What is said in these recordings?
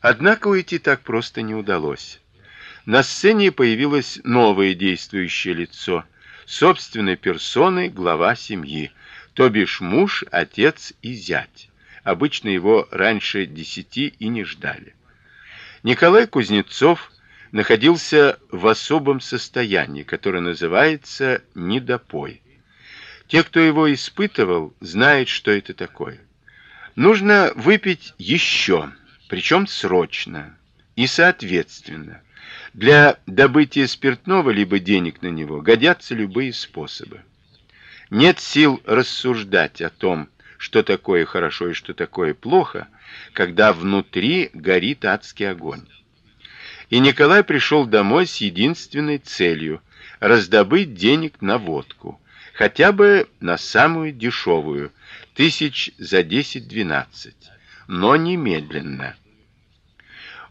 Однако уйти так просто не удалось. На сцене появилось новое действующее лицо, собственной персоной глава семьи, то бишь муж, отец и зять. Обычно его раньше десяти и не ждали. Николай Кузнецов находился в особом состоянии, которое называется недопой. Те, кто его испытывал, знают, что это такое. Нужно выпить еще, причем срочно и соответственно. Для добытия спиртного либо денег на него годятся любые способы. Нет сил рассуждать о том, что такое хорошо и что такое плохо, когда внутри горит адский огонь. И Николай пришел домой с единственной целью раздобыть денег на водку, хотя бы на самую дешевую, тысяч за 10-12, но немедленно.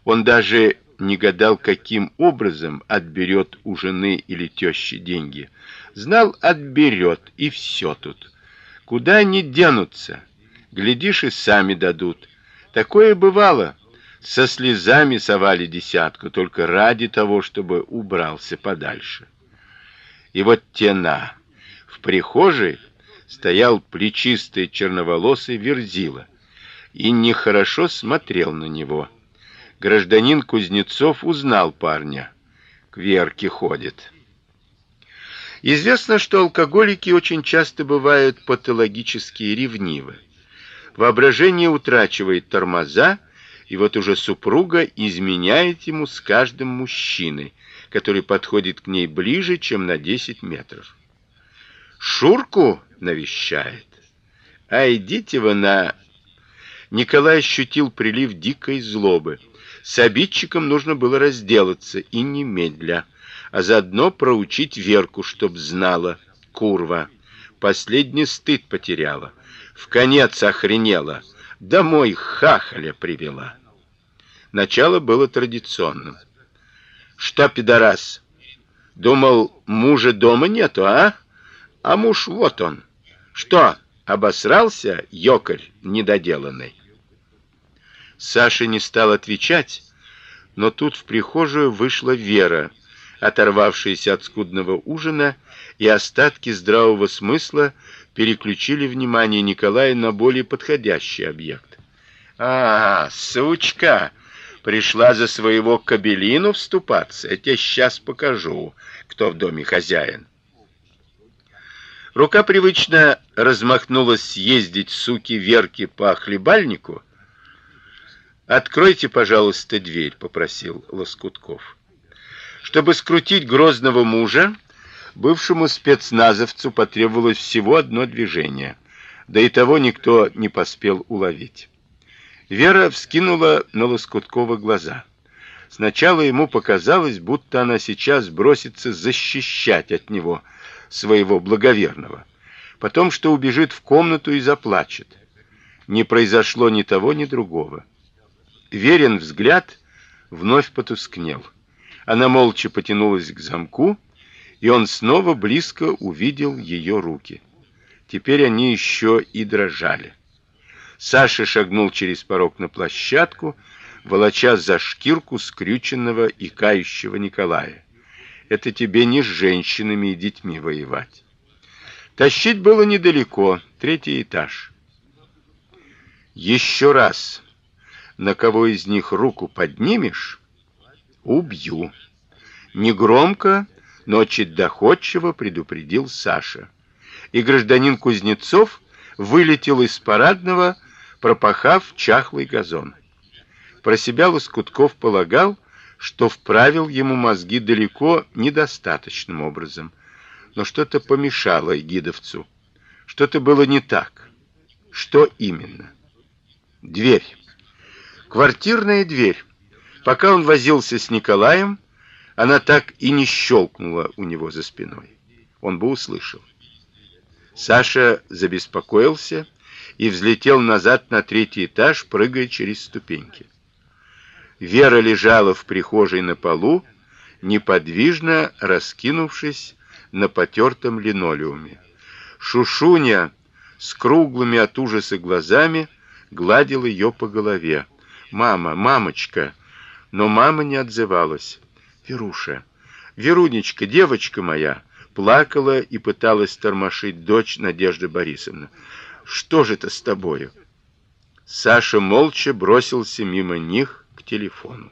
Он даже не гадал, каким образом отберет у жены или тещи деньги. Знал, отберет и все тут. Куда они денутся? Глядишь, и сами дадут. Такое бывало. Со слезами совали десятку только ради того, чтобы убрался подальше. И вот тена. В прихожей стоял плечистый черноволосый верзила и нехорошо смотрел на него гражданин Кузнецов узнал парня. К Верке ходит. Известно, что алкоголики очень часто бывают патологически ревнивы. Воображение утрачивает тормоза, и вот уже супруга изменяет ему с каждым мужчиной, который подходит к ней ближе, чем на 10 метров. Шурку навещает. А идите вы на Николай ощутил прилив дикой злобы. С обидчиком нужно было разделаться и немедля, а заодно проучить Верку, чтоб знала, курва. Последний стыд потеряла, в конец охренела, домой хахаля привела. Начало было традиционным. Что, пидорас? Думал, мужа дома нету, а? А муж вот он. Что, обосрался, ёкарь недоделанный? Саша не стал отвечать, но тут в прихожую вышла Вера, оторвавшаяся от скудного ужина, и остатки здравого смысла переключили внимание Николая на более подходящий объект. А, сучка, пришла за своего кабелину вступаться. Я сейчас покажу, кто в доме хозяин. Рука привычно размахнулась съездить суки Верки по хлебальнику, Откройте, пожалуйста, дверь, попросил Лоскутков. Чтобы скрутить грозного мужа, бывшему спецназовцу потребовалось всего одно движение. Да и того никто не поспел уловить. Вера вскинула на Лоскуткова глаза. Сначала ему показалось, будто она сейчас бросится защищать от него своего благоверного, потом что убежит в комнату и заплачет. Не произошло ни того, ни другого. Верен взгляд вновь потускнел. Она молча потянулась к замку, и он снова близко увидел ее руки. Теперь они еще и дрожали. Саша шагнул через порог на площадку, волоча за шкирку скрюченного и кающего Николая. Это тебе не с женщинами и детьми воевать. Тащить было недалеко, третий этаж. Еще раз на кого из них руку поднимешь, убью. Негромко, но чуть доходчиво предупредил Саша. И гражданин Кузнецов вылетел из парадного, пропахав чахлый газон. Про себя Лоскутков полагал, что вправил ему мозги далеко недостаточным образом, но что-то помешало Игидовцу. Что-то было не так. Что именно? Дверь. Квартирная дверь. Пока он возился с Николаем, она так и не щелкнула у него за спиной. Он бы услышал. Саша забеспокоился и взлетел назад на третий этаж, прыгая через ступеньки. Вера лежала в прихожей на полу, неподвижно раскинувшись на потертом линолеуме. Шушуня с круглыми от ужаса глазами гладил ее по голове Мама, мамочка. Но мама не отзывалась. Веруша, Верунечка, девочка моя, плакала и пыталась тормошить дочь Надежды Борисовны. Что же это с тобою? Саша молча бросился мимо них к телефону.